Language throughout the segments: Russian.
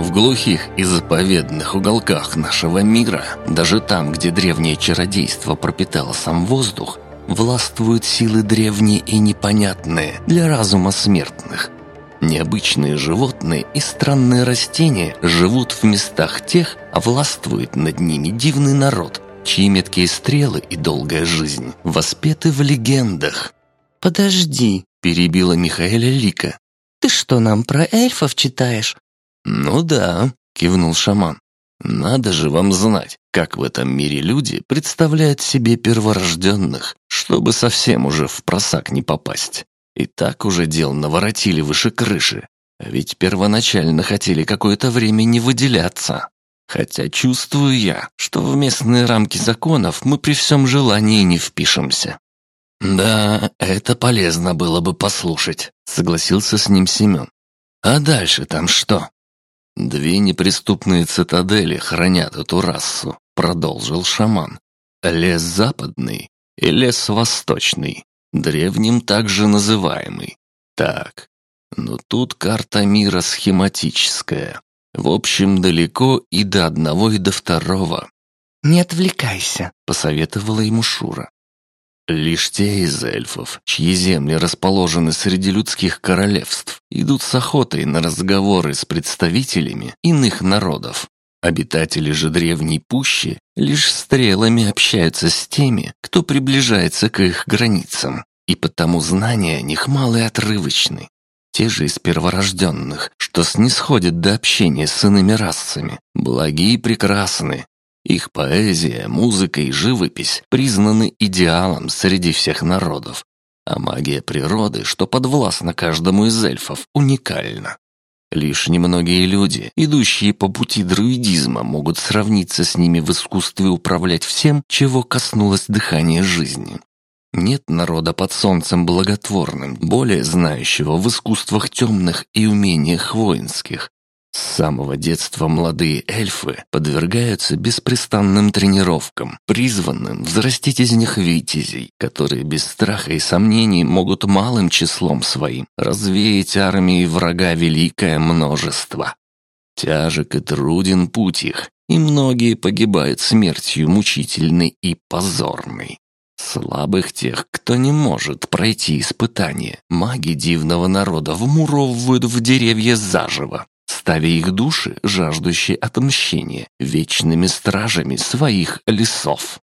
В глухих и заповедных уголках нашего мира, даже там, где древнее чародейство пропитало сам воздух, властвуют силы древние и непонятные для разума смертных. Необычные животные и странные растения живут в местах тех, а властвует над ними дивный народ, чьи меткие стрелы и долгая жизнь воспеты в легендах. «Подожди», — перебила Михаэля Лика. «Ты что, нам про эльфов читаешь?» «Ну да», — кивнул шаман. «Надо же вам знать, как в этом мире люди представляют себе перворожденных, чтобы совсем уже в просак не попасть. И так уже дел наворотили выше крыши, а ведь первоначально хотели какое-то время не выделяться. Хотя чувствую я, что в местные рамки законов мы при всем желании не впишемся. «Да, это полезно было бы послушать», — согласился с ним Семен. «А дальше там что?» «Две неприступные цитадели хранят эту расу», — продолжил шаман. «Лес западный и лес восточный, древним также называемый. Так, но тут карта мира схематическая. В общем, далеко и до одного, и до второго. «Не отвлекайся», — посоветовала ему Шура. Лишь те из эльфов, чьи земли расположены среди людских королевств, идут с охотой на разговоры с представителями иных народов. Обитатели же древней пущи лишь стрелами общаются с теми, кто приближается к их границам, и потому знания о них малы и отрывочны. Те же из перворожденных, что снисходят до общения с иными расами, благие и прекрасны. Их поэзия, музыка и живопись признаны идеалом среди всех народов, а магия природы, что подвластна каждому из эльфов, уникальна. Лишь немногие люди, идущие по пути друидизма, могут сравниться с ними в искусстве управлять всем, чего коснулось дыхания жизни. Нет народа под солнцем благотворным, более знающего в искусствах темных и умениях воинских. С самого детства молодые эльфы подвергаются беспрестанным тренировкам, призванным взрастить из них витязей, которые без страха и сомнений могут малым числом своим развеять армии врага великое множество. Тяжек и труден путь их, и многие погибают смертью мучительной и позорной. Слабых тех, кто не может пройти испытание, маги дивного народа вмуровывают в деревья заживо, ставя их души, жаждущие отмщения, вечными стражами своих лесов.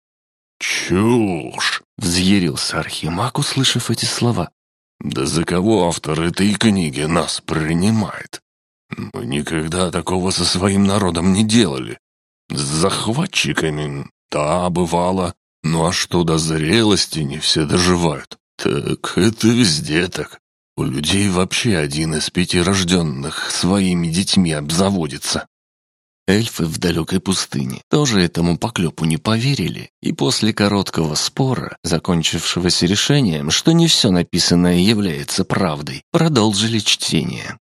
«Чушь!» — взъярился Архимаг, услышав эти слова. «Да за кого автор этой книги нас принимает? Мы никогда такого со своим народом не делали. С захватчиками, да, бывало, ну а что до зрелости не все доживают? Так это везде так. У людей вообще один из пяти рожденных своими детьми обзаводится. Эльфы в далекой пустыне тоже этому поклепу не поверили, и после короткого спора, закончившегося решением, что не все написанное является правдой, продолжили чтение.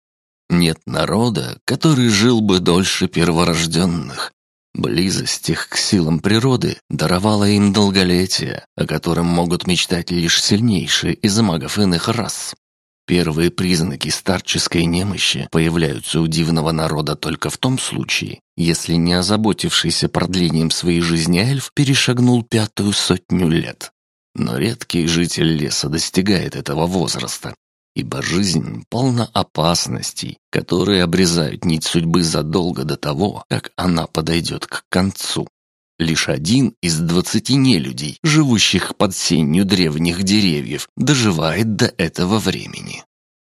Нет народа, который жил бы дольше перворожденных, Близость их к силам природы даровала им долголетие, о котором могут мечтать лишь сильнейшие из магов иных рас. Первые признаки старческой немощи появляются у дивного народа только в том случае, если не озаботившийся продлением своей жизни эльф перешагнул пятую сотню лет. Но редкий житель леса достигает этого возраста, ибо жизнь полна опасностей, которые обрезают нить судьбы задолго до того, как она подойдет к концу. Лишь один из двадцати нелюдей, живущих под сенью древних деревьев, доживает до этого времени.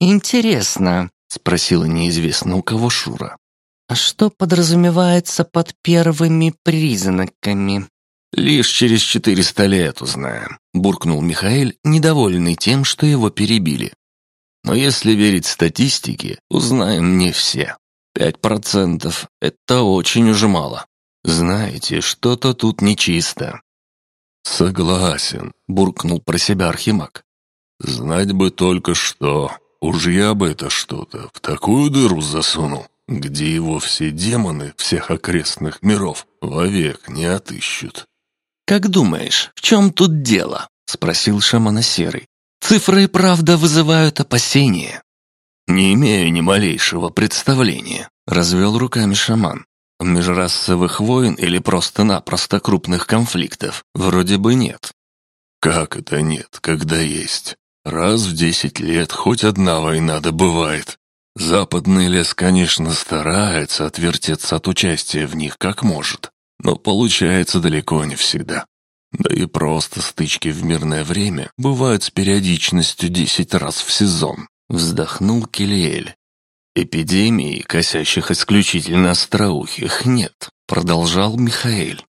«Интересно», — спросила неизвестно у кого Шура. «А что подразумевается под первыми признаками?» «Лишь через четыреста лет узнаем», — буркнул Михаил, недовольный тем, что его перебили. Но если верить статистике, узнаем не все. Пять процентов — это очень уже мало. Знаете, что-то тут нечисто». «Согласен», — буркнул про себя Архимаг. «Знать бы только что. Уж я бы это что-то в такую дыру засунул, где его все демоны всех окрестных миров вовек не отыщут». «Как думаешь, в чем тут дело?» — спросил шамана Серый. Цифры и правда вызывают опасения. «Не имею ни малейшего представления», — развел руками шаман. «Межрасовых войн или просто-напросто крупных конфликтов вроде бы нет». «Как это нет, когда есть? Раз в десять лет хоть одна война добывает. Западный лес, конечно, старается отвертеться от участия в них как может, но получается далеко не всегда. Да и просто стычки в мирное время бывают с периодичностью десять раз в сезон. Вздохнул Келиэль. Эпидемии, косящих исключительно остроухих, нет, продолжал Михаэль.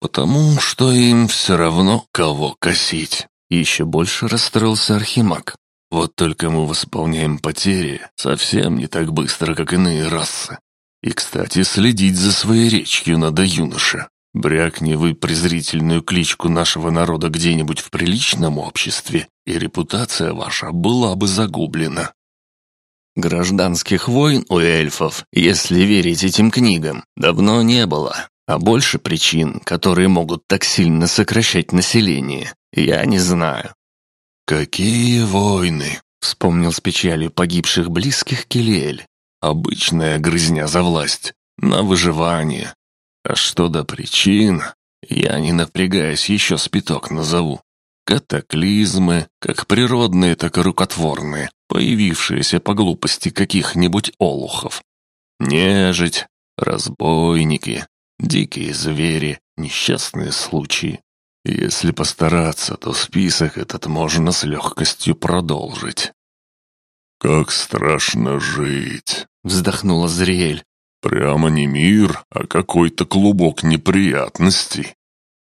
Потому что им все равно кого косить. Еще больше расстроился Архимаг. Вот только мы восполняем потери совсем не так быстро, как иные расы. И, кстати, следить за своей речью надо, юноша. Брякни вы презрительную кличку нашего народа где-нибудь в приличном обществе, и репутация ваша была бы загублена. Гражданских войн у эльфов, если верить этим книгам, давно не было, а больше причин, которые могут так сильно сокращать население, я не знаю. «Какие войны?» — вспомнил с печалью погибших близких Келиэль. «Обычная грызня за власть, на выживание. А что до причин, я не напрягаясь еще спиток назову. Катаклизмы, как природные, так и рукотворные, появившиеся по глупости каких-нибудь олухов. Нежить, разбойники, дикие звери, несчастные случаи. Если постараться, то список этот можно с легкостью продолжить. «Как страшно жить!» — вздохнула Зриэль. «Прямо не мир, а какой-то клубок неприятностей».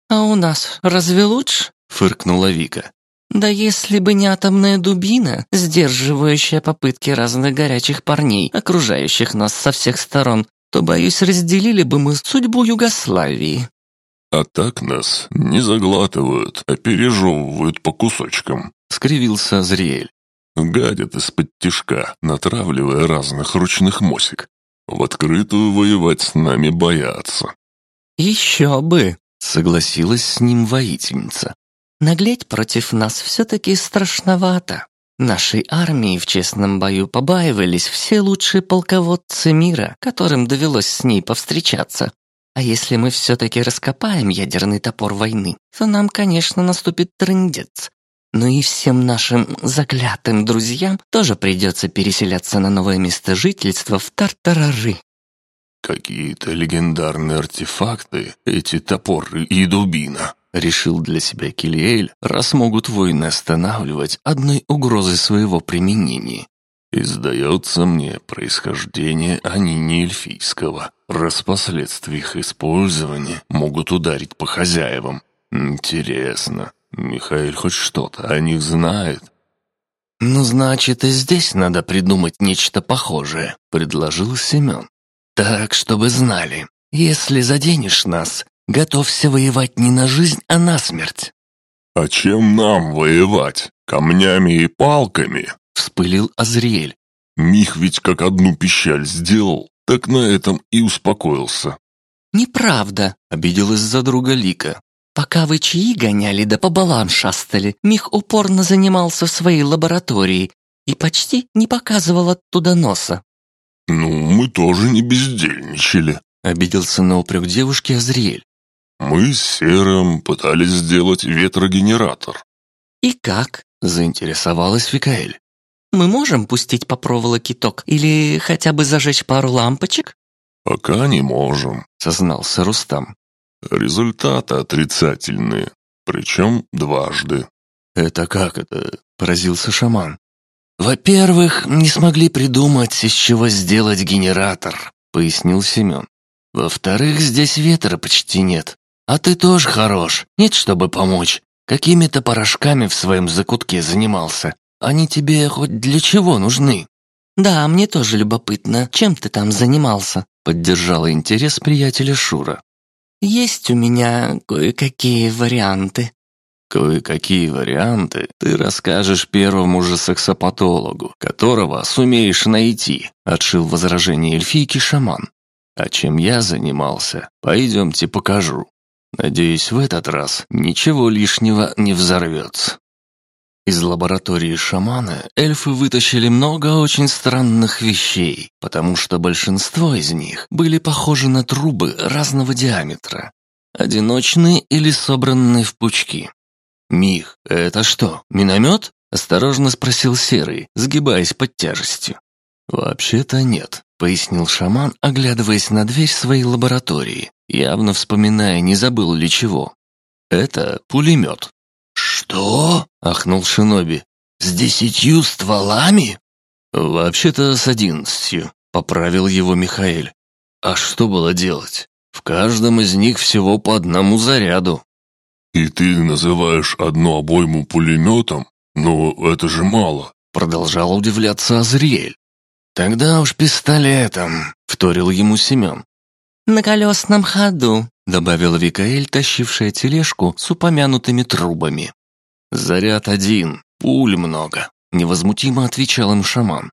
«А у нас разве лучше?» — фыркнула Вика. «Да если бы не атомная дубина, сдерживающая попытки разных горячих парней, окружающих нас со всех сторон, то, боюсь, разделили бы мы судьбу Югославии». «А так нас не заглатывают, а пережевывают по кусочкам», — скривился Азриэль. «Гадят из-под тишка, натравливая разных ручных мосик. В открытую воевать с нами боятся». «Еще бы», — согласилась с ним воительница. «Наглеть против нас все-таки страшновато. Нашей армии в честном бою побаивались все лучшие полководцы мира, которым довелось с ней повстречаться. А если мы все-таки раскопаем ядерный топор войны, то нам, конечно, наступит трындец. Но и всем нашим заклятым друзьям тоже придется переселяться на новое место жительства в Тартарары. «Какие-то легендарные артефакты, эти топоры и дубина», — решил для себя Килиэль, раз могут войны останавливать одной угрозой своего применения. И сдается мне, происхождение они не эльфийского, раз последствия их использования могут ударить по хозяевам. Интересно, Михаил хоть что-то о них знает? «Ну, значит, и здесь надо придумать нечто похожее», — предложил Семен. «Так, чтобы знали, если заденешь нас, готовься воевать не на жизнь, а на смерть». «А чем нам воевать? Камнями и палками?» — вспылил Азриэль. «Мих ведь как одну пищаль сделал, так на этом и успокоился». «Неправда», — обиделась за друга Лика. «Пока вы чаи гоняли да по балам шастали, Мих упорно занимался в своей лаборатории и почти не показывал оттуда носа». «Ну, мы тоже не бездельничали», — обиделся на упрек девушки Азриэль. «Мы с Серым пытались сделать ветрогенератор». «И как?» — заинтересовалась Викаэль. Мы можем пустить по проволоке ток или хотя бы зажечь пару лампочек?» «Пока не можем», — сознался Рустам. «Результаты отрицательные, причем дважды». «Это как это?» — поразился шаман. «Во-первых, не смогли придумать, из чего сделать генератор», — пояснил Семен. «Во-вторых, здесь ветра почти нет. А ты тоже хорош, нет, чтобы помочь. Какими-то порошками в своем закутке занимался. Они тебе хоть для чего нужны?» «Да, мне тоже любопытно, чем ты там занимался?» Поддержала интерес приятеля Шура. «Есть у меня кое-какие варианты». «Кое-какие варианты ты расскажешь первому же сексопатологу, которого сумеешь найти», отшил возражение эльфийки шаман. «А чем я занимался, пойдемте покажу. Надеюсь, в этот раз ничего лишнего не взорвется». Из лаборатории шамана эльфы вытащили много очень странных вещей, потому что большинство из них были похожи на трубы разного диаметра. Одиночные или собранные в пучки. «Мих, это что, миномет?» – осторожно спросил Серый, сгибаясь под тяжестью. «Вообще-то нет», — пояснил шаман, оглядываясь на дверь своей лаборатории, явно вспоминая, не забыл ли чего. «Это пулемет». «Что?» — ахнул Шиноби. «С десятью стволами?» «Вообще-то с одиннадцатью», — поправил его Михаэль. «А что было делать? В каждом из них всего по одному заряду». «И ты называешь одну обойму пулеметом? Но это же мало», — продолжал удивляться Азриэль. «Тогда уж пистолетом», — вторил ему Семен. «На колесном ходу», — добавила Викаэль, тащившая тележку с упомянутыми трубами. «Заряд один, пуль много», — невозмутимо отвечал им шаман.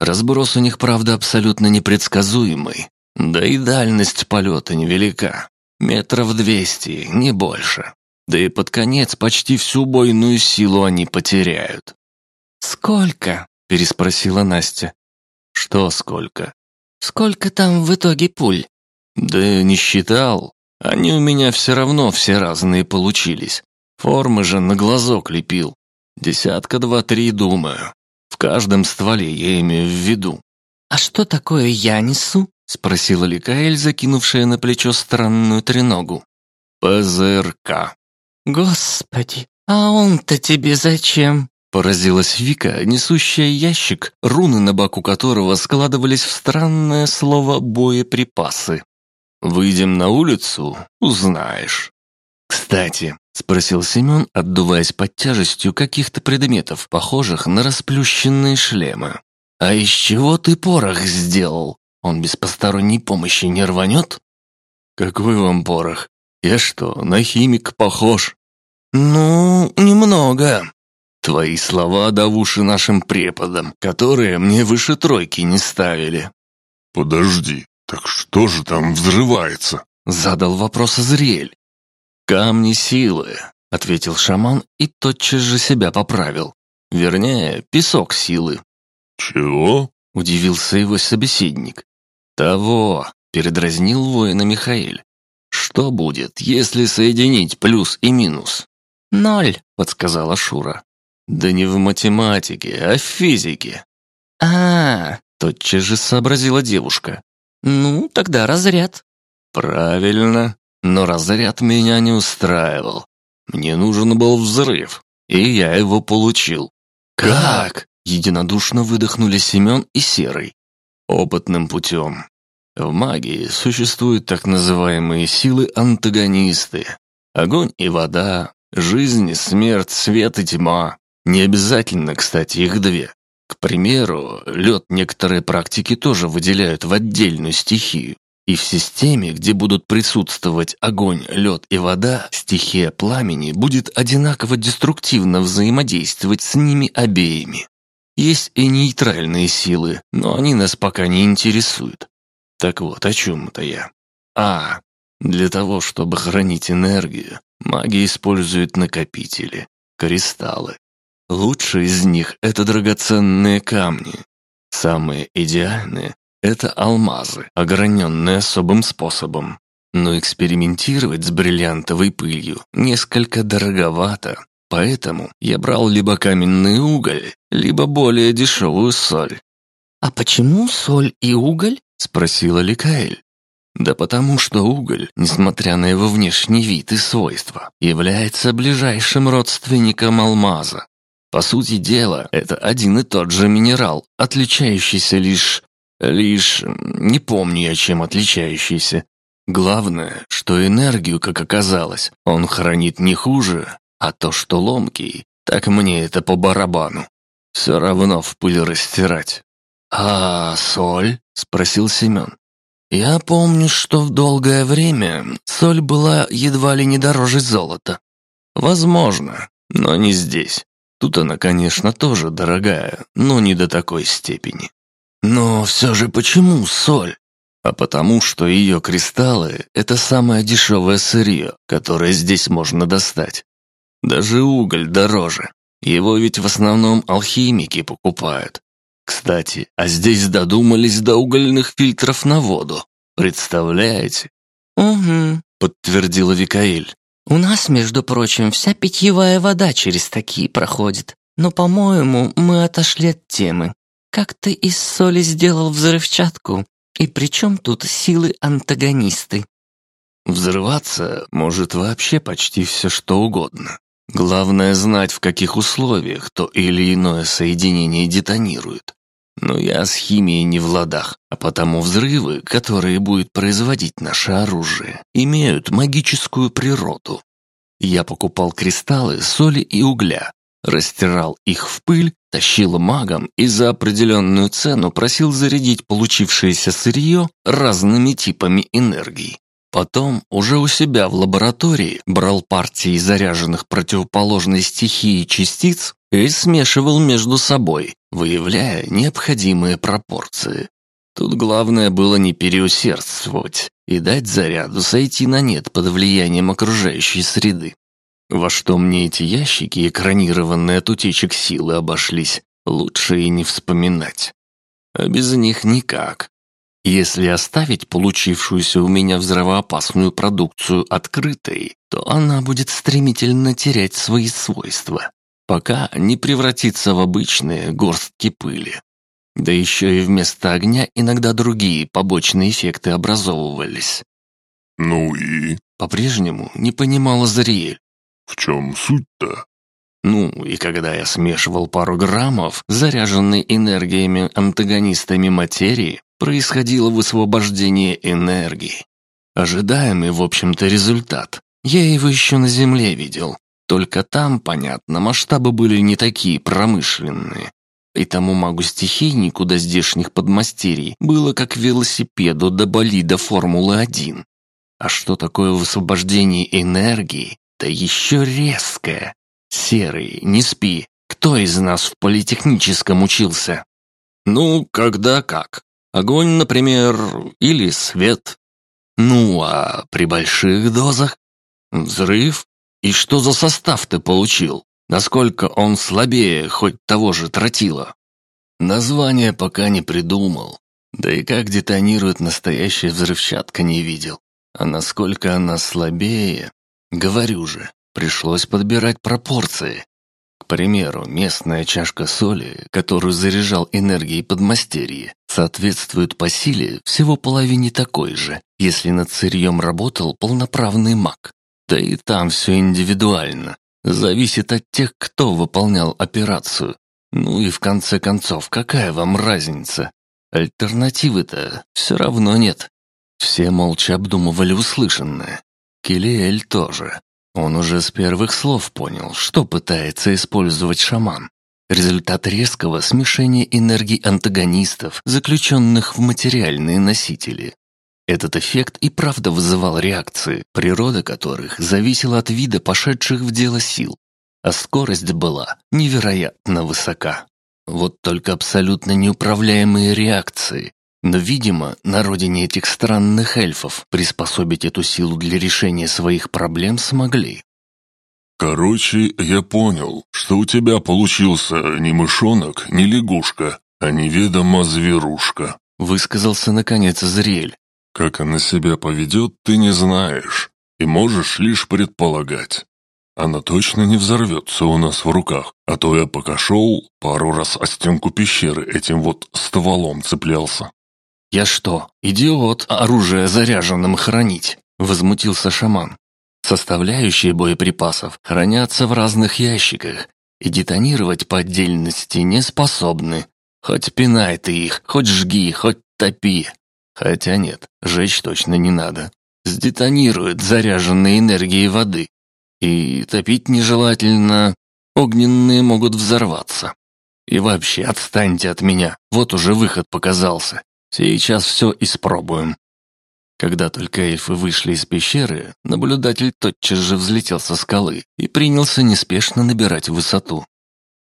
Разброс у них, правда, абсолютно непредсказуемый. Да и дальность полета невелика. Метров двести, не больше. Да и под конец почти всю бойную силу они потеряют. «Сколько?» — переспросила Настя. «Что сколько?» «Сколько там в итоге пуль?» «Да не считал. Они у меня все равно все разные получились. Формы же на глазок лепил. Десятка два-три, думаю. В каждом стволе я имею в виду». «А что такое я несу?» — спросила Ликаэль, закинувшая на плечо странную треногу. «ПЗРК». «Господи, а он-то тебе зачем?» Поразилась Вика, несущая ящик, руны на боку которого складывались в странное слово «боеприпасы». «Выйдем на улицу, узнаешь». «Кстати», — спросил Семен, отдуваясь под тяжестью каких-то предметов, похожих на расплющенные шлемы. «А из чего ты порох сделал? Он без посторонней помощи не рванет?» «Какой вам порох? Я что, на химик похож?» «Ну, немного», Твои слова в уши нашим преподам, которые мне выше тройки не ставили». «Подожди, так что же там взрывается?» Задал вопрос Азриэль. «Камни силы», — ответил шаман и тотчас же себя поправил. Вернее, песок силы. «Чего?» — удивился его собеседник. «Того», — передразнил воина Михаил. «Что будет, если соединить плюс и минус?» «Ноль», — подсказала Шура. Да не в математике, а в физике. А, -а, -а тотчас же сообразила девушка. Ну, тогда разряд. Правильно, но разряд меня не устраивал. Мне нужен был взрыв, и я его получил. Как? Единодушно выдохнули Семен и Серый. Опытным путем. В магии существуют так называемые силы-антагонисты. Огонь и вода, жизнь и смерть, свет и тьма. Не обязательно, кстати, их две. К примеру, лед некоторые практики тоже выделяют в отдельную стихию. И в системе, где будут присутствовать огонь, лед и вода, стихия пламени будет одинаково деструктивно взаимодействовать с ними обеими. Есть и нейтральные силы, но они нас пока не интересуют. Так вот, о чем это я? А, для того, чтобы хранить энергию, маги используют накопители, кристаллы. Лучшие из них – это драгоценные камни. Самые идеальные – это алмазы, ограненные особым способом. Но экспериментировать с бриллиантовой пылью несколько дороговато, поэтому я брал либо каменный уголь, либо более дешевую соль. «А почему соль и уголь?» – спросила Ликаэль. Да потому что уголь, несмотря на его внешний вид и свойства, является ближайшим родственником алмаза. По сути дела, это один и тот же минерал, отличающийся лишь... лишь... не помню я чем отличающийся. Главное, что энергию, как оказалось, он хранит не хуже, а то, что ломкий, так мне это по барабану. Все равно в пыль растирать. «А соль?» — спросил Семен. «Я помню, что в долгое время соль была едва ли не дороже золота. Возможно, но не здесь. Тут она, конечно, тоже дорогая, но не до такой степени. Но все же почему соль? А потому что ее кристаллы – это самое дешевое сырье, которое здесь можно достать. Даже уголь дороже. Его ведь в основном алхимики покупают. Кстати, а здесь додумались до угольных фильтров на воду. Представляете? «Угу», — подтвердила Викаэль. «У нас, между прочим, вся питьевая вода через такие проходит. Но, по-моему, мы отошли от темы. Как ты из соли сделал взрывчатку? И при чем тут силы-антагонисты?» Взрываться может вообще почти все что угодно. Главное знать, в каких условиях то или иное соединение детонирует. Но я с химией не в ладах, а потому взрывы, которые будет производить наше оружие, имеют магическую природу. Я покупал кристаллы соли и угля, растирал их в пыль, тащил магом и за определенную цену просил зарядить получившееся сырье разными типами энергии. Потом уже у себя в лаборатории брал партии заряженных противоположной стихии частиц и смешивал между собой, выявляя необходимые пропорции. Тут главное было не переусердствовать и дать заряду сойти на нет под влиянием окружающей среды. Во что мне эти ящики, экранированные от утечек силы, обошлись, лучше и не вспоминать. А без них никак. Если оставить получившуюся у меня взрывоопасную продукцию открытой, то она будет стремительно терять свои свойства, пока не превратится в обычные горстки пыли. Да еще и вместо огня иногда другие побочные эффекты образовывались. «Ну и?» По-прежнему не понимала Зариэль. «В чем суть-то?» Ну, и когда я смешивал пару граммов, заряженной энергиями антагонистами материи, происходило высвобождение энергии. Ожидаемый, в общем-то, результат. Я его еще на Земле видел. Только там, понятно, масштабы были не такие промышленные. И тому магу-стихийнику до здешних подмастерий было как велосипеду до болида Формулы-1. А что такое высвобождение энергии? Да еще резкое. Серый, не спи. Кто из нас в политехническом учился? Ну, когда как. Огонь, например, или свет. Ну, а при больших дозах? Взрыв? И что за состав ты получил? Насколько он слабее хоть того же тротила? Название пока не придумал. Да и как детонирует настоящая взрывчатка не видел. А насколько она слабее, говорю же, пришлось подбирать пропорции. К примеру, местная чашка соли, которую заряжал энергией подмастерье, соответствует по силе всего половине такой же, если над сырьем работал полноправный маг. Да и там все индивидуально. Зависит от тех, кто выполнял операцию. Ну и в конце концов, какая вам разница? Альтернативы-то все равно нет. Все молча обдумывали услышанное. Келиэль тоже. Он уже с первых слов понял, что пытается использовать шаман. Результат резкого смешения энергий антагонистов, заключенных в материальные носители. Этот эффект и правда вызывал реакции, природа которых зависела от вида пошедших в дело сил, а скорость была невероятно высока. Вот только абсолютно неуправляемые реакции, но, видимо, на родине этих странных эльфов приспособить эту силу для решения своих проблем смогли. «Короче, я понял, что у тебя получился не мышонок, не лягушка, а неведомо зверушка», высказался наконец Зрель. «Как она себя поведет, ты не знаешь, и можешь лишь предполагать. Она точно не взорвется у нас в руках, а то я пока шел, пару раз о стенку пещеры этим вот стволом цеплялся. «Я что, идиот, оружие заряженным хранить?» – возмутился шаман. «Составляющие боеприпасов хранятся в разных ящиках, и детонировать по отдельности не способны. Хоть пинай ты их, хоть жги, хоть топи. Хотя нет, жечь точно не надо. Сдетонирует заряженные энергией воды. И топить нежелательно, огненные могут взорваться. И вообще, отстаньте от меня, вот уже выход показался. Сейчас все испробуем». Когда только эльфы вышли из пещеры, наблюдатель тотчас же взлетел со скалы и принялся неспешно набирать высоту.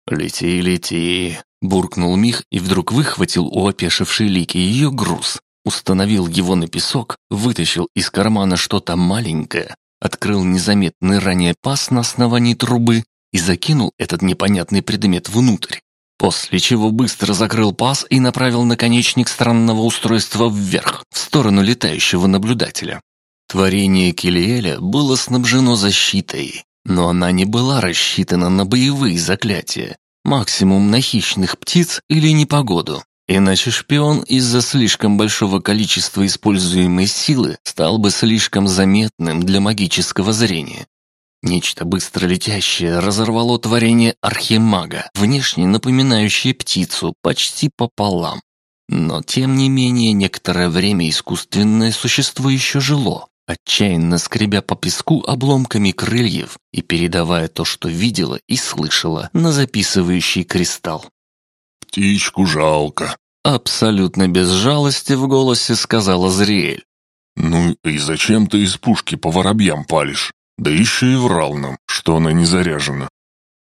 «Лети, лети!» – буркнул Мих и вдруг выхватил у опешившей Лики ее груз, установил его на песок, вытащил из кармана что-то маленькое, открыл незаметный ранее паз на основании трубы и закинул этот непонятный предмет внутрь. После чего быстро закрыл паз и направил наконечник странного устройства вверх, в сторону летающего наблюдателя. Творение Килиэля было снабжено защитой, но она не была рассчитана на боевые заклятия, максимум на хищных птиц или непогоду. Иначе шпион из-за слишком большого количества используемой силы стал бы слишком заметным для магического зрения. Нечто быстро летящее разорвало творение архимага, внешне напоминающее птицу почти пополам. Но тем не менее некоторое время искусственное существо еще жило, отчаянно скребя по песку обломками крыльев и передавая то, что видела и слышала на записывающий кристалл. «Птичку жалко», — абсолютно без жалости в голосе сказала Зриэль. «Ну и зачем ты из пушки по воробьям палишь? Да еще и врал нам, что она не заряжена».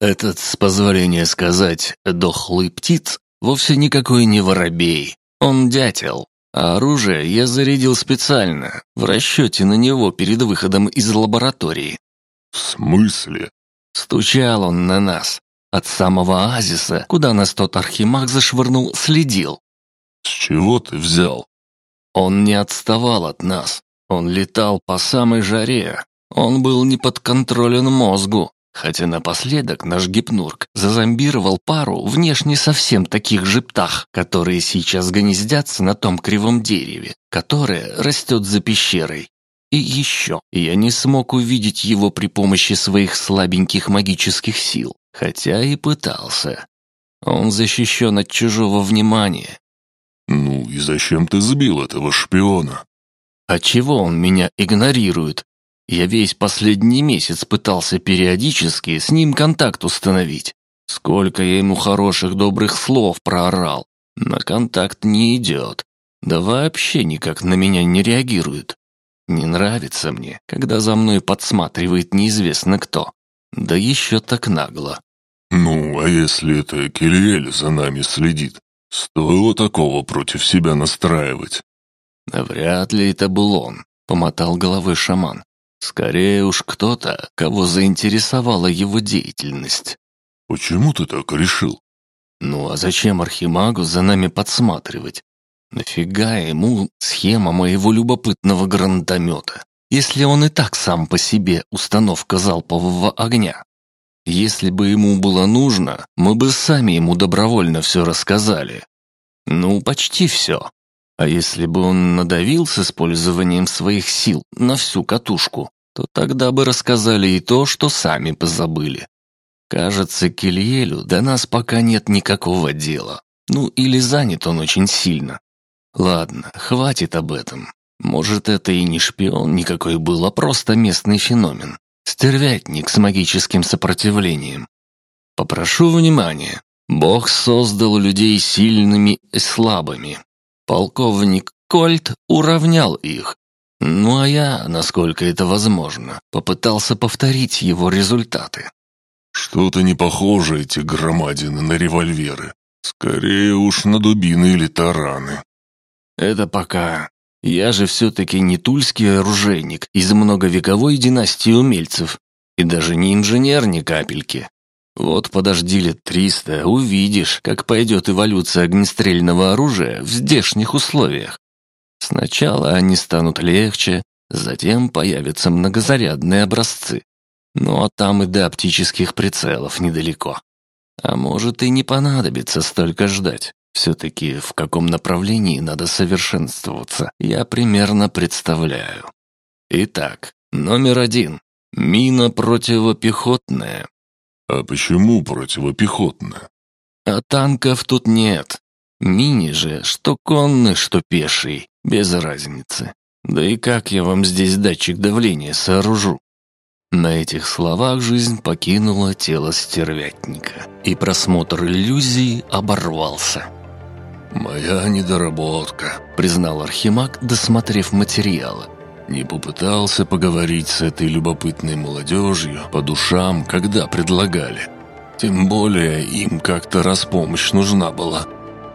Этот, с позволения сказать, дохлый птиц вовсе никакой не воробей. Он дятел, а оружие я зарядил специально, в расчете на него перед выходом из лаборатории. «В смысле?» Стучал он на нас. От самого оазиса, куда нас тот архимаг зашвырнул, следил. «С чего ты взял?» Он не отставал от нас. Он летал по самой жаре. Он был не подконтролен мозгу. Хотя напоследок наш гипнург зазомбировал пару внешне совсем таких же птах, которые сейчас гнездятся на том кривом дереве, которое растет за пещерой. И еще, я не смог увидеть его при помощи своих слабеньких магических сил, хотя и пытался. Он защищен от чужого внимания. «Ну и зачем ты сбил этого шпиона?» «А чего он меня игнорирует?» Я весь последний месяц пытался периодически с ним контакт установить. Сколько я ему хороших добрых слов проорал. На контакт не идет. Да вообще никак на меня не реагирует. Не нравится мне, когда за мной подсматривает неизвестно кто. Да еще так нагло. «Ну, а если это Кильель за нами следит? Стоило такого против себя настраивать?» «Вряд ли это был он», — помотал головой шаман. Скорее уж кто-то, кого заинтересовала его деятельность. «Почему ты так решил?» «Ну а зачем Архимагу за нами подсматривать? Нафига ему схема моего любопытного гранатомета, если он и так сам по себе установка залпового огня? Если бы ему было нужно, мы бы сами ему добровольно все рассказали. Ну, почти все. А если бы он надавил с использованием своих сил на всю катушку, то тогда бы рассказали и то, что сами позабыли. Кажется, Кильелю до нас пока нет никакого дела. Ну, или занят он очень сильно. Ладно, хватит об этом. Может, это и не шпион никакой был, а просто местный феномен. Стервятник с магическим сопротивлением. Попрошу внимания. Бог создал людей сильными и слабыми. Полковник Кольт уравнял их. Ну а я, насколько это возможно, попытался повторить его результаты. Что-то не похоже эти громадины на револьверы. Скорее уж на дубины или тараны. Это пока. Я же все-таки не тульский оружейник из многовековой династии умельцев. И даже не инженер ни капельки. Вот подожди лет триста, увидишь, как пойдет эволюция огнестрельного оружия в здешних условиях. Сначала они станут легче, затем появятся многозарядные образцы. Ну а там и до оптических прицелов недалеко. А может и не понадобится столько ждать. Все-таки в каком направлении надо совершенствоваться, я примерно представляю. Итак, номер один. Мина противопехотная. «А почему противопехотная?» «А танков тут нет. Мини же, что конный, что пеший, без разницы. Да и как я вам здесь датчик давления сооружу?» На этих словах жизнь покинула тело стервятника, и просмотр иллюзии оборвался. «Моя недоработка», — признал Архимаг, досмотрев материалы. Не попытался поговорить с этой любопытной молодежью по душам, когда предлагали. Тем более им как-то раз помощь нужна была.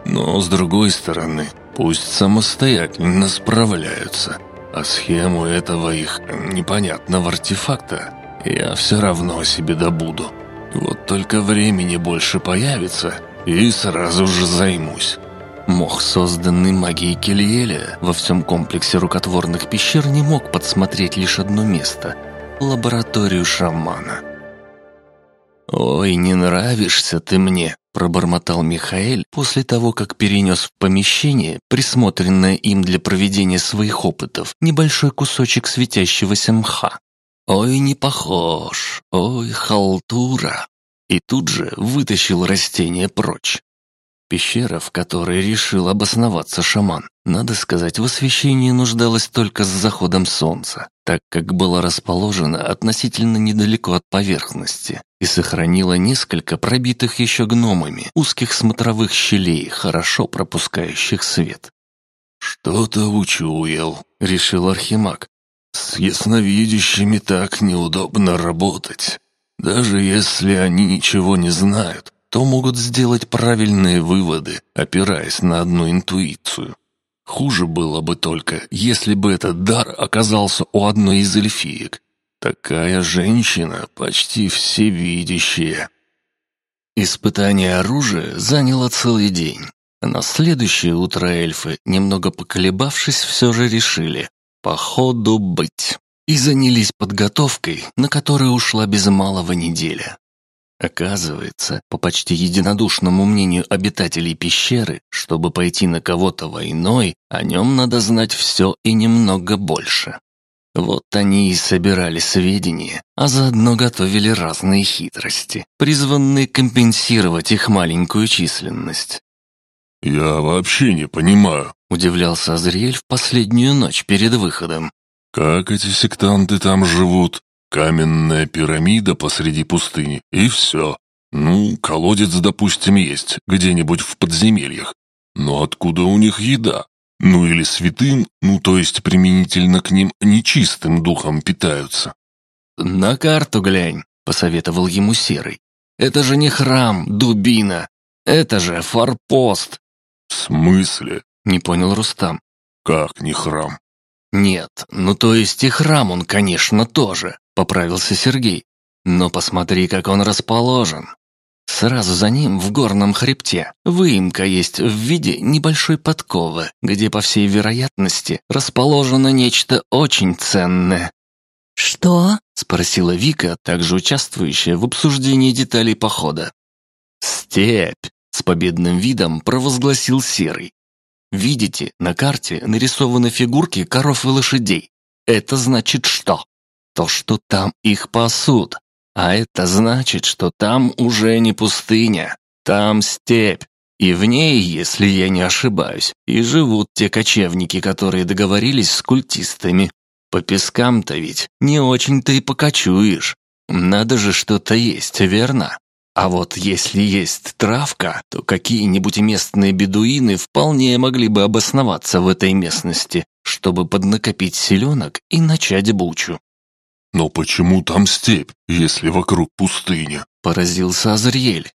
Но с другой стороны, пусть самостоятельно справляются. А схему этого их непонятного артефакта я все равно себе добуду. Вот только времени больше появится, и сразу же займусь. Мох, созданный магией Кельеля, во всем комплексе рукотворных пещер не мог подсмотреть лишь одно место – лабораторию шамана. «Ой, не нравишься ты мне», – пробормотал Михаэль после того, как перенес в помещение, присмотренное им для проведения своих опытов, небольшой кусочек светящегося мха. «Ой, не похож! Ой, халтура!» И тут же вытащил растение прочь. Пещера, в которой решил обосноваться шаман, надо сказать, в освещении нуждалась только с заходом солнца, так как была расположена относительно недалеко от поверхности и сохранила несколько пробитых еще гномами узких смотровых щелей, хорошо пропускающих свет. «Что-то учуял», — решил Архимаг. «С ясновидящими так неудобно работать. Даже если они ничего не знают, то могут сделать правильные выводы, опираясь на одну интуицию. Хуже было бы только, если бы этот дар оказался у одной из эльфиек. Такая женщина почти всевидящая. Испытание оружия заняло целый день. На следующее утро эльфы, немного поколебавшись, все же решили «по ходу быть» и занялись подготовкой, на которую ушла без малого неделя. Оказывается, по почти единодушному мнению обитателей пещеры, чтобы пойти на кого-то войной, о нем надо знать все и немного больше. Вот они и собирали сведения, а заодно готовили разные хитрости, призванные компенсировать их маленькую численность. «Я вообще не понимаю», — удивлялся Азриэль в последнюю ночь перед выходом. «Как эти сектанты там живут? Каменная пирамида посреди пустыни, и все. Ну, колодец, допустим, есть, где-нибудь в подземельях. Но откуда у них еда? Ну или святым, ну то есть применительно к ним нечистым духом питаются. «На карту глянь», — посоветовал ему Серый. «Это же не храм, дубина. Это же форпост». «В смысле?» — не понял Рустам. «Как не храм?» «Нет, ну то есть и храм он, конечно, тоже поправился Сергей. Но посмотри, как он расположен. Сразу за ним в горном хребте выемка есть в виде небольшой подковы, где, по всей вероятности, расположено нечто очень ценное. «Что?» — спросила Вика, также участвующая в обсуждении деталей похода. «Степь!» — с победным видом провозгласил Серый. «Видите, на карте нарисованы фигурки коров и лошадей. Это значит что? То, что там их пасут. А это значит, что там уже не пустыня, там степь. И в ней, если я не ошибаюсь, и живут те кочевники, которые договорились с культистами. По пескам-то ведь не очень-то и покочуешь. Надо же что-то есть, верно? А вот если есть травка, то какие-нибудь местные бедуины вполне могли бы обосноваться в этой местности, чтобы поднакопить селенок и начать бучу. «Но почему там степь, если вокруг пустыня?» — поразился Азриэль.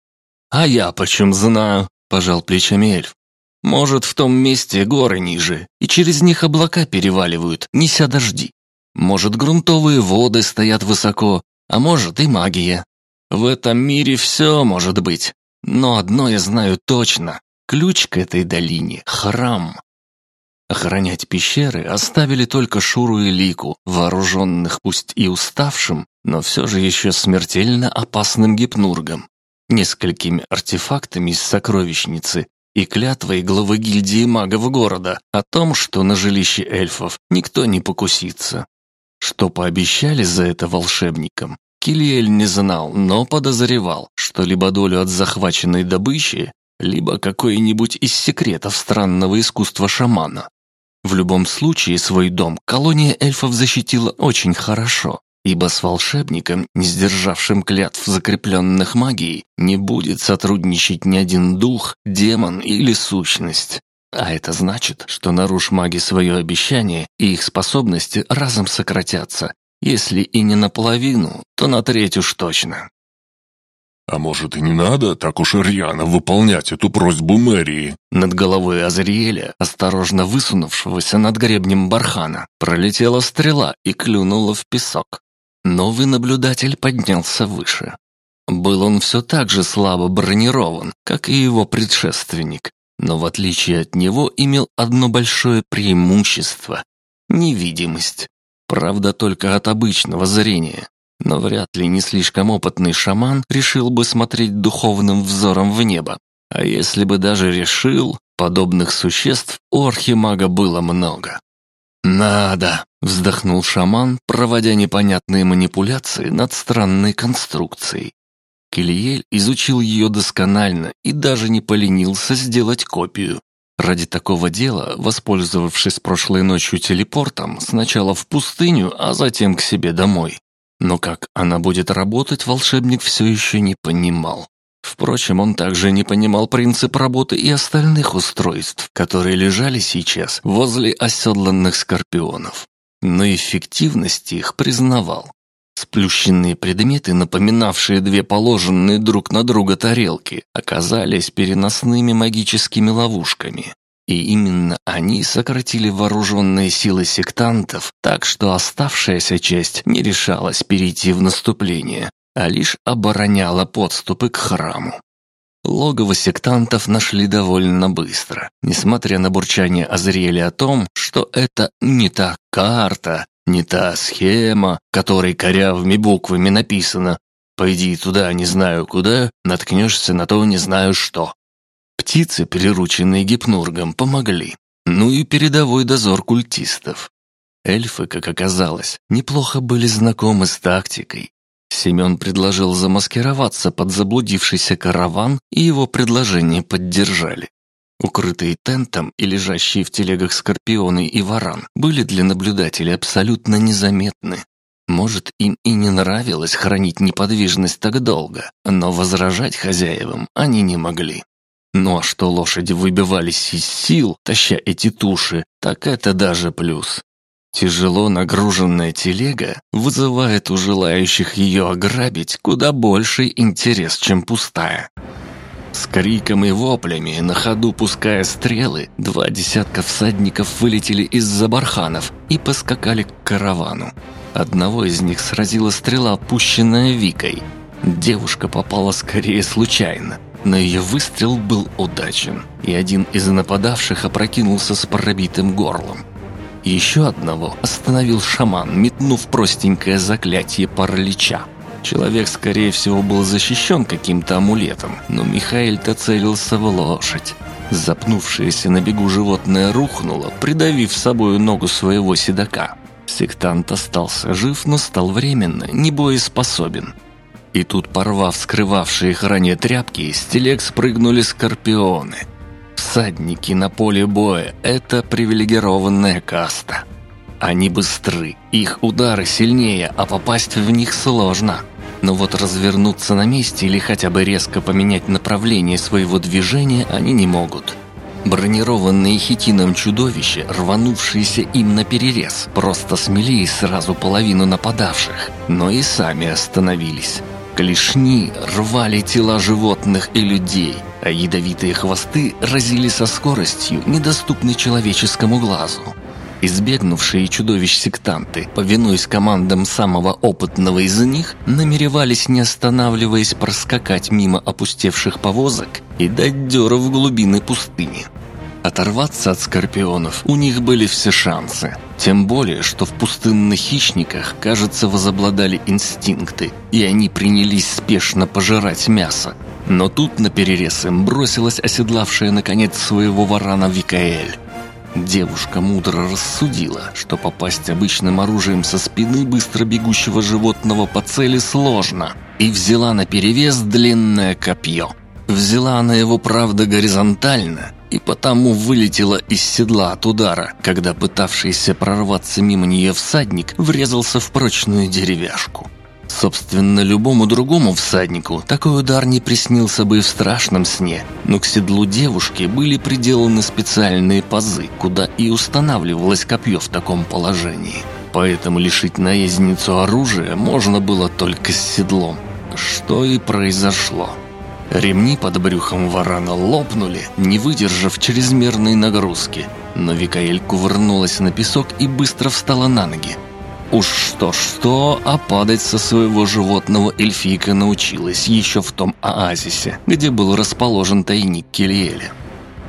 «А я почем знаю?» — пожал плечами эльф. «Может, в том месте горы ниже, и через них облака переваливают, неся дожди. Может, грунтовые воды стоят высоко, а может и магия. В этом мире все может быть. Но одно я знаю точно. Ключ к этой долине — храм. Охранять пещеры оставили только Шуру и Лику, вооруженных пусть и уставшим, но все же еще смертельно опасным гипнургом, несколькими артефактами из сокровищницы и клятвой главы гильдии магов города о том, что на жилище эльфов никто не покусится. Что пообещали за это волшебникам, Килиэль не знал, но подозревал, что либо долю от захваченной добычи, либо какой-нибудь из секретов странного искусства шамана. В любом случае, свой дом колония эльфов защитила очень хорошо, ибо с волшебником, не сдержавшим клятв закрепленных магией, не будет сотрудничать ни один дух, демон или сущность. А это значит, что нарушь маги свое обещание, и их способности разом сократятся. Если и не наполовину, то на треть уж точно. «А может и не надо так уж рьяно выполнять эту просьбу мэрии?» Над головой Азриэля, осторожно высунувшегося над гребнем бархана, пролетела стрела и клюнула в песок. Новый наблюдатель поднялся выше. Был он все так же слабо бронирован, как и его предшественник, но в отличие от него имел одно большое преимущество – невидимость. Правда, только от обычного зрения. Но вряд ли не слишком опытный шаман решил бы смотреть духовным взором в небо. А если бы даже решил, подобных существ у архимага было много. «Надо!» – вздохнул шаман, проводя непонятные манипуляции над странной конструкцией. Килиель изучил ее досконально и даже не поленился сделать копию. Ради такого дела, воспользовавшись прошлой ночью телепортом, сначала в пустыню, а затем к себе домой. Но как она будет работать, волшебник все еще не понимал. Впрочем, он также не понимал принцип работы и остальных устройств, которые лежали сейчас возле оседланных скорпионов. Но эффективность их признавал. Сплющенные предметы, напоминавшие две положенные друг на друга тарелки, оказались переносными магическими ловушками. И именно они сократили вооруженные силы сектантов, так что оставшаяся часть не решалась перейти в наступление, а лишь обороняла подступы к храму. Логово сектантов нашли довольно быстро, несмотря на бурчание Азриэля о том, что это не та карта, не та схема, которой корявыми буквами написано «Пойди туда, не знаю куда, наткнешься на то, не знаю что». Птицы, прирученные гипнургом, помогли. Ну и передовой дозор культистов. Эльфы, как оказалось, неплохо были знакомы с тактикой. Семен предложил замаскироваться под заблудившийся караван, и его предложение поддержали. Укрытые тентом и лежащие в телегах скорпионы и варан были для наблюдателей абсолютно незаметны. Может, им и не нравилось хранить неподвижность так долго, но возражать хозяевам они не могли. Ну а что лошади выбивались из сил, таща эти туши, так это даже плюс. Тяжело нагруженная телега вызывает у желающих ее ограбить куда больший интерес, чем пустая. С криком и воплями, на ходу пуская стрелы, два десятка всадников вылетели из-за барханов и поскакали к каравану. Одного из них сразила стрела, пущенная Викой. Девушка попала скорее случайно, но ее выстрел был удачен, и один из нападавших опрокинулся с пробитым горлом. Еще одного остановил шаман, метнув простенькое заклятие паралича. Человек, скорее всего, был защищен каким-то амулетом, но Михаил-то целился в лошадь. Запнувшееся на бегу животное рухнуло, придавив собою ногу своего седока. Сектант остался жив, но стал временно небоеспособен. И тут, порвав скрывавшие их ранее тряпки, с телег спрыгнули скорпионы. Всадники на поле боя – это привилегированная каста. Они быстры, их удары сильнее, а попасть в них сложно – но вот развернуться на месте или хотя бы резко поменять направление своего движения они не могут. Бронированные хитином чудовища, рванувшиеся им на перерез, просто смели сразу половину нападавших, но и сами остановились. Клешни рвали тела животных и людей, а ядовитые хвосты разили со скоростью, недоступной человеческому глазу. Избегнувшие чудовищ-сектанты, повинуясь командам самого опытного из них, намеревались, не останавливаясь, проскакать мимо опустевших повозок и дать дёру в глубины пустыни. Оторваться от скорпионов у них были все шансы. Тем более, что в пустынных хищниках, кажется, возобладали инстинкты, и они принялись спешно пожирать мясо. Но тут на перерез им бросилась оседлавшая наконец своего варана Викаэль. Девушка мудро рассудила, что попасть обычным оружием со спины быстро бегущего животного по цели сложно, и взяла на перевес длинное копье. Взяла она его, правда, горизонтально, и потому вылетела из седла от удара, когда пытавшийся прорваться мимо нее всадник врезался в прочную деревяшку. Собственно, любому другому всаднику такой удар не приснился бы и в страшном сне, но к седлу девушки были приделаны специальные пазы, куда и устанавливалось копье в таком положении. Поэтому лишить наездницу оружия можно было только с седлом, что и произошло. Ремни под брюхом варана лопнули, не выдержав чрезмерной нагрузки, но Викаэль кувырнулась на песок и быстро встала на ноги. Уж что-что, а падать со своего животного эльфийка научилась еще в том оазисе, где был расположен тайник Кельеля.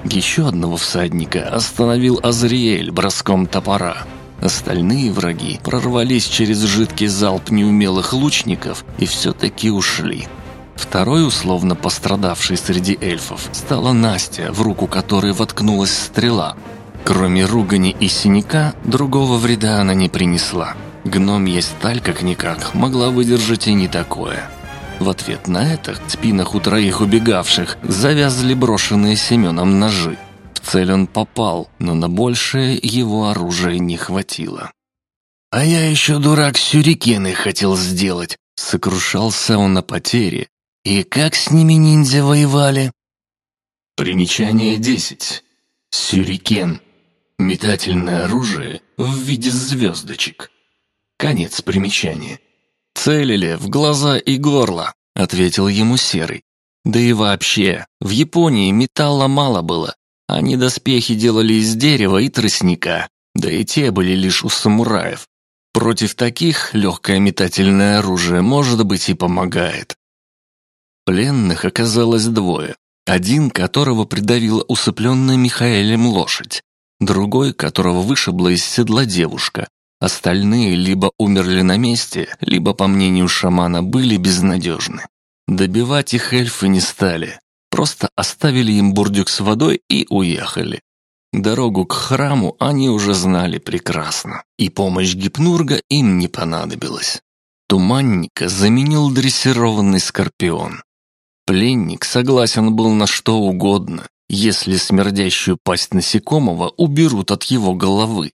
Еще одного всадника остановил Азриэль броском топора. Остальные враги прорвались через жидкий залп неумелых лучников и все-таки ушли. Второй, условно пострадавший среди эльфов, стала Настя, в руку которой воткнулась стрела. Кроме ругани и синяка, другого вреда она не принесла. Гномья сталь, как-никак, могла выдержать и не такое. В ответ на это в спинах у троих убегавших завязали брошенные Семеном ножи. В цель он попал, но на большее его оружия не хватило. «А я еще, дурак, сюрикены хотел сделать!» Сокрушался он на потери. «И как с ними ниндзя воевали?» Примечание 10. Сюрикен. Метательное оружие в виде звездочек. Конец примечания. «Целили в глаза и горло», — ответил ему Серый. «Да и вообще, в Японии металла мало было. Они доспехи делали из дерева и тростника, да и те были лишь у самураев. Против таких легкое метательное оружие, может быть, и помогает». Пленных оказалось двое. Один, которого придавила усыпленная Михаэлем лошадь, другой, которого вышибла из седла девушка, Остальные либо умерли на месте, либо, по мнению шамана, были безнадежны. Добивать их эльфы не стали, просто оставили им бурдюк с водой и уехали. Дорогу к храму они уже знали прекрасно, и помощь Гипнурга им не понадобилась. Туманника заменил дрессированный скорпион. Пленник согласен был на что угодно, если смердящую пасть насекомого уберут от его головы.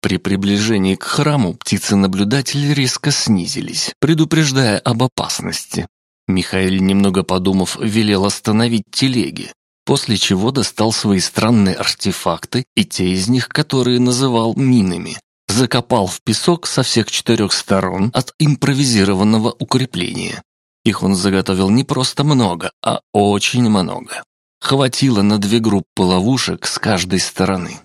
При приближении к храму птицы-наблюдатели резко снизились, предупреждая об опасности. Михаил, немного подумав, велел остановить телеги, после чего достал свои странные артефакты и те из них, которые называл минами, закопал в песок со всех четырех сторон от импровизированного укрепления. Их он заготовил не просто много, а очень много. Хватило на две группы ловушек с каждой стороны.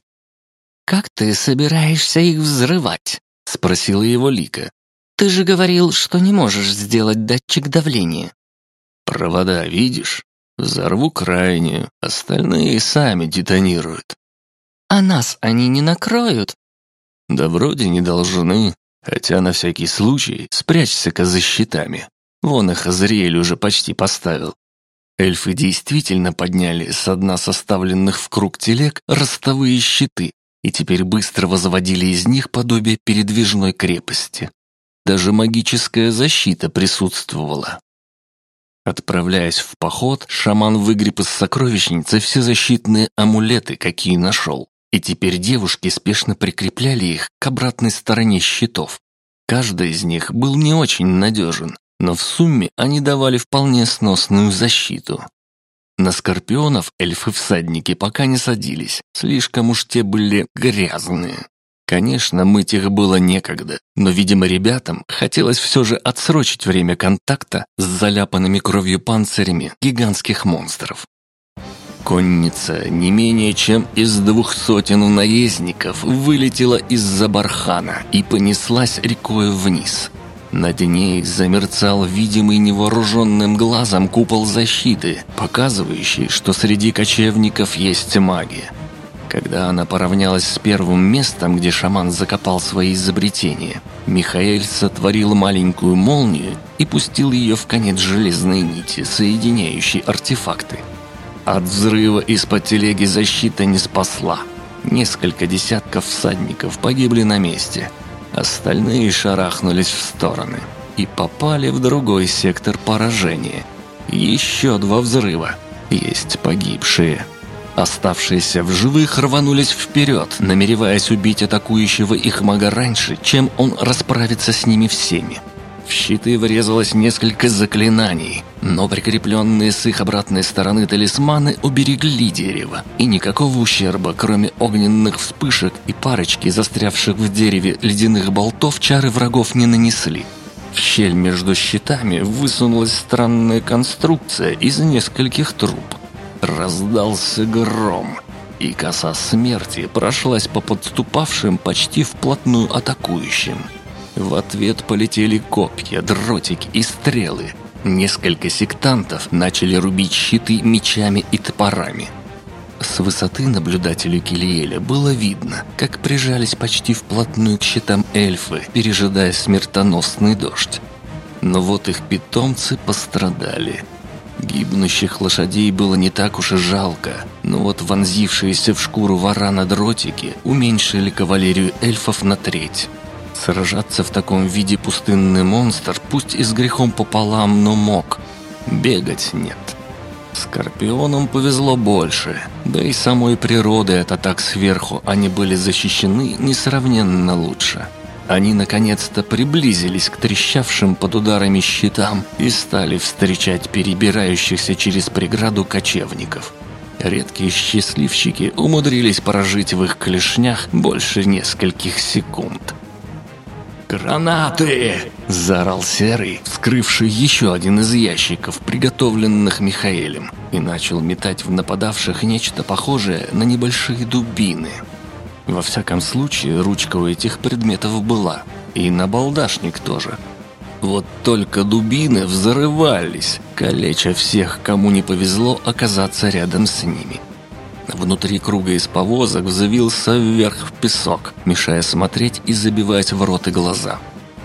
«Как ты собираешься их взрывать?» — спросила его Лика. «Ты же говорил, что не можешь сделать датчик давления». «Провода видишь? Взорву крайнюю, остальные сами детонируют». «А нас они не накроют?» «Да вроде не должны, хотя на всякий случай спрячься-ка за щитами. Вон их Азриэль уже почти поставил». Эльфы действительно подняли с дна составленных в круг телег ростовые щиты, и теперь быстро возводили из них подобие передвижной крепости. Даже магическая защита присутствовала. Отправляясь в поход, шаман выгреб из сокровищницы все защитные амулеты, какие нашел, и теперь девушки спешно прикрепляли их к обратной стороне щитов. Каждый из них был не очень надежен, но в сумме они давали вполне сносную защиту. На скорпионов эльфы-всадники пока не садились, слишком уж те были грязные. Конечно, мыть их было некогда, но, видимо, ребятам хотелось все же отсрочить время контакта с заляпанными кровью панцирями гигантских монстров. Конница не менее чем из двух сотен наездников вылетела из-за бархана и понеслась рекой вниз – над ней замерцал видимый невооруженным глазом купол защиты, показывающий, что среди кочевников есть магия. Когда она поравнялась с первым местом, где шаман закопал свои изобретения, Михаэль сотворил маленькую молнию и пустил ее в конец железной нити, соединяющей артефакты. От взрыва из-под телеги защита не спасла. Несколько десятков всадников погибли на месте – Остальные шарахнулись в стороны и попали в другой сектор поражения. Еще два взрыва. Есть погибшие. Оставшиеся в живых рванулись вперед, намереваясь убить атакующего их мага раньше, чем он расправится с ними всеми. В щиты врезалось несколько заклинаний, но прикрепленные с их обратной стороны талисманы уберегли дерево, и никакого ущерба, кроме огненных вспышек и парочки застрявших в дереве ледяных болтов, чары врагов не нанесли. В щель между щитами высунулась странная конструкция из нескольких труб. Раздался гром, и коса смерти прошлась по подступавшим почти вплотную атакующим. В ответ полетели копья, дротики и стрелы. Несколько сектантов начали рубить щиты мечами и топорами. С высоты наблюдателю Килиэля было видно, как прижались почти вплотную к щитам эльфы, пережидая смертоносный дождь. Но вот их питомцы пострадали. Гибнущих лошадей было не так уж и жалко, но вот вонзившиеся в шкуру варана дротики уменьшили кавалерию эльфов на треть. Сражаться в таком виде пустынный монстр, пусть и с грехом пополам, но мог. Бегать нет. Скорпионам повезло больше, да и самой природой от атак сверху они были защищены несравненно лучше. Они наконец-то приблизились к трещавшим под ударами щитам и стали встречать перебирающихся через преграду кочевников. Редкие счастливчики умудрились прожить в их клешнях больше нескольких секунд. «Гранаты!» – заорал Серый, вскрывший еще один из ящиков, приготовленных Михаэлем, и начал метать в нападавших нечто похожее на небольшие дубины – во всяком случае, ручка у этих предметов была. И набалдашник тоже. Вот только дубины взрывались, калеча всех, кому не повезло оказаться рядом с ними. Внутри круга из повозок взвился вверх в песок, мешая смотреть и забивать в рот и глаза.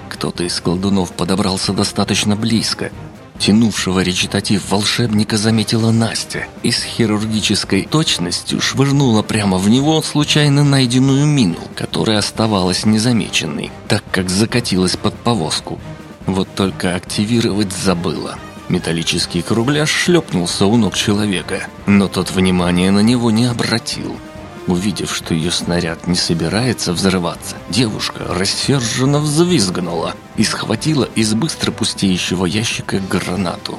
Кто-то из колдунов подобрался достаточно близко, Тянувшего речитатив волшебника заметила Настя и с хирургической точностью швырнула прямо в него случайно найденную мину, которая оставалась незамеченной, так как закатилась под повозку. Вот только активировать забыла. Металлический кругляш шлепнулся у ног человека, но тот внимания на него не обратил. Увидев, что ее снаряд не собирается взрываться, девушка рассерженно взвизгнула и схватила из быстро пустеющего ящика гранату.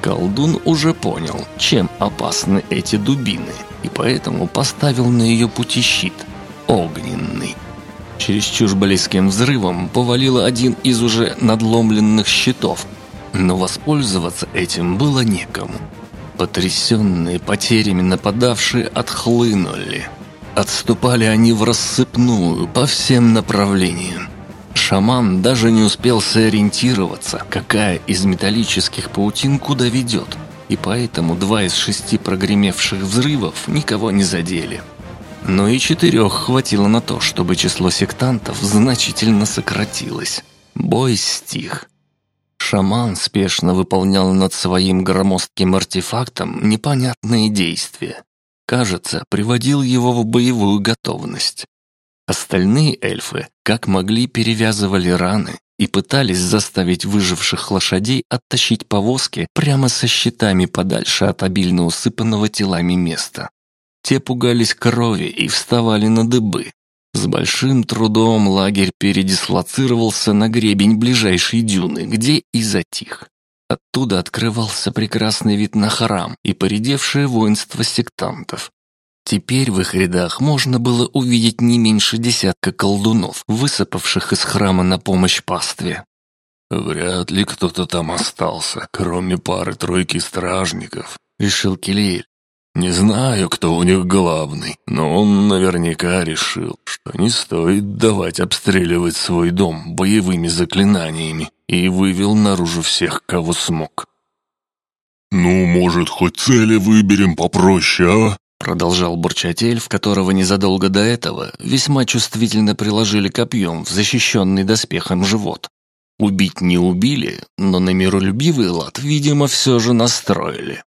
Колдун уже понял, чем опасны эти дубины, и поэтому поставил на ее пути щит – огненный. Через чушь близким взрывом повалило один из уже надломленных щитов, но воспользоваться этим было некому. Потрясенные потерями нападавшие отхлынули – Отступали они в рассыпную по всем направлениям. Шаман даже не успел сориентироваться, какая из металлических паутин куда ведет, и поэтому два из шести прогремевших взрывов никого не задели. Но и четырех хватило на то, чтобы число сектантов значительно сократилось. Бой стих. Шаман спешно выполнял над своим громоздким артефактом непонятные действия кажется, приводил его в боевую готовность. Остальные эльфы, как могли, перевязывали раны и пытались заставить выживших лошадей оттащить повозки прямо со щитами подальше от обильно усыпанного телами места. Те пугались крови и вставали на дыбы. С большим трудом лагерь передислоцировался на гребень ближайшей дюны, где и затих. Оттуда открывался прекрасный вид на храм и поредевшее воинство сектантов. Теперь в их рядах можно было увидеть не меньше десятка колдунов, высыпавших из храма на помощь пастве. «Вряд ли кто-то там остался, кроме пары-тройки стражников», — решил Килиэль. «Не знаю, кто у них главный, но он наверняка решил, что не стоит давать обстреливать свой дом боевыми заклинаниями и вывел наружу всех, кого смог. «Ну, может, хоть цели выберем попроще, а?» Продолжал бурчать эльф, которого незадолго до этого весьма чувствительно приложили копьем в защищенный доспехом живот. Убить не убили, но на миролюбивый лад, видимо, все же настроили.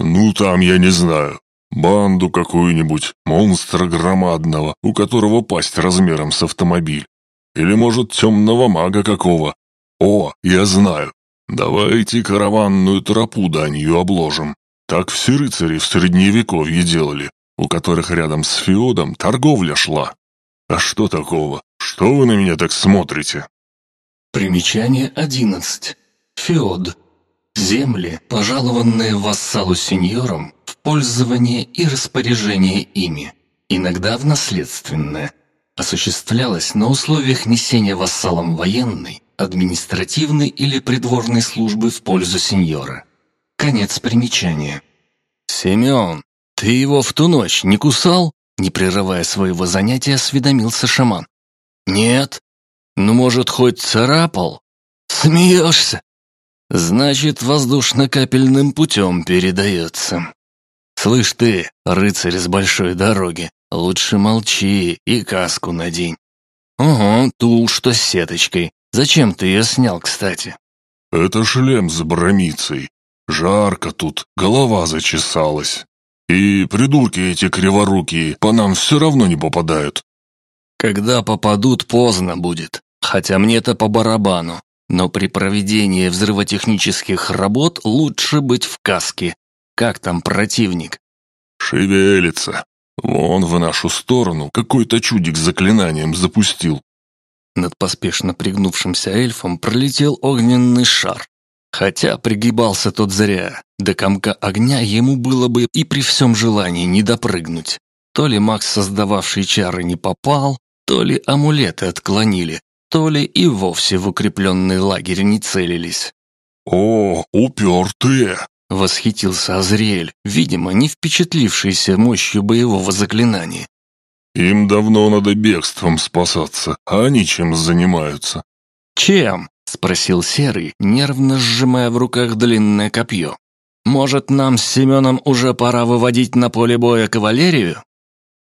«Ну, там я не знаю. Банду какую-нибудь, монстра громадного, у которого пасть размером с автомобиль. Или, может, темного мага какого, «О, я знаю. Давайте караванную тропу данью обложим. Так все рыцари в средневековье делали, у которых рядом с Феодом торговля шла. А что такого? Что вы на меня так смотрите?» Примечание 11. Феод. Земли, пожалованные вассалу-сеньорам в пользование и распоряжение ими, иногда в наследственное, осуществлялось на условиях несения вассалом военной, административной или придворной службы в пользу сеньора. Конец примечания. «Семен, ты его в ту ночь не кусал?» Не прерывая своего занятия, осведомился шаман. «Нет». Ну, может, хоть царапал? Смеешься? Значит, воздушно-капельным путем передается. Слышь ты, рыцарь с большой дороги, лучше молчи и каску надень. Ого, ту, что с сеточкой. Зачем ты ее снял, кстати? Это шлем с бромицей. Жарко тут, голова зачесалась. И придурки эти криворукие по нам все равно не попадают. Когда попадут, поздно будет. Хотя мне-то по барабану. Но при проведении взрывотехнических работ лучше быть в каске. Как там противник? Шевелится. Вон в нашу сторону какой-то чудик с заклинанием запустил. Над поспешно пригнувшимся эльфом пролетел огненный шар. Хотя пригибался тот зря. До комка огня ему было бы и при всем желании не допрыгнуть. То ли Макс, создававший чары, не попал, то ли амулеты отклонили, то ли и вовсе в укрепленный лагерь не целились. «О, упертые!» — восхитился Азриэль, видимо, не впечатлившийся мощью боевого заклинания. «Им давно надо бегством спасаться, а они чем занимаются?» «Чем?» — спросил Серый, нервно сжимая в руках длинное копье. «Может, нам с Семеном уже пора выводить на поле боя кавалерию?»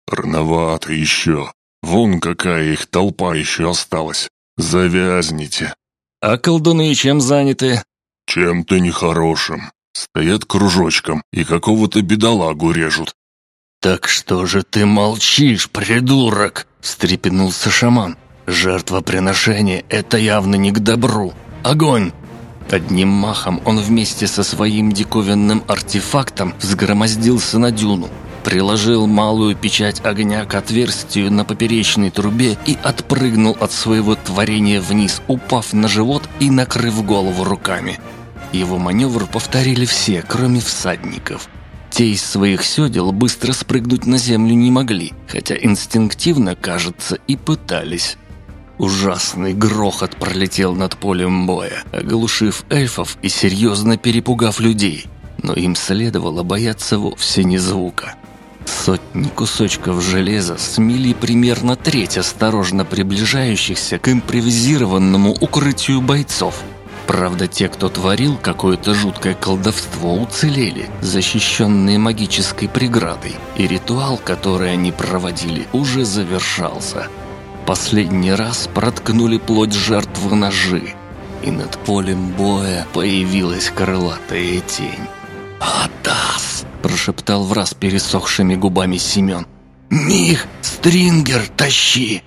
«Рановато еще. Вон какая их толпа еще осталась. Завязните». «А колдуны чем заняты?» «Чем-то нехорошим. Стоят кружочком и какого-то бедолагу режут». «Так что же ты молчишь, придурок?» – встрепенулся шаман. «Жертвоприношение – это явно не к добру. Огонь!» Одним махом он вместе со своим диковинным артефактом взгромоздился на дюну, приложил малую печать огня к отверстию на поперечной трубе и отпрыгнул от своего творения вниз, упав на живот и накрыв голову руками. Его маневр повторили все, кроме всадников. Те из своих седел быстро спрыгнуть на землю не могли, хотя инстинктивно, кажется, и пытались. Ужасный грохот пролетел над полем боя, оглушив эльфов и серьезно перепугав людей. Но им следовало бояться вовсе не звука. Сотни кусочков железа смели примерно треть осторожно приближающихся к импровизированному укрытию бойцов. Правда, те, кто творил какое-то жуткое колдовство, уцелели, защищенные магической преградой, и ритуал, который они проводили, уже завершался. Последний раз проткнули плоть жертвы ножи, и над полем боя появилась крылатая тень. «Атас!» – прошептал раз пересохшими губами Семен. «Них, стрингер, тащи!»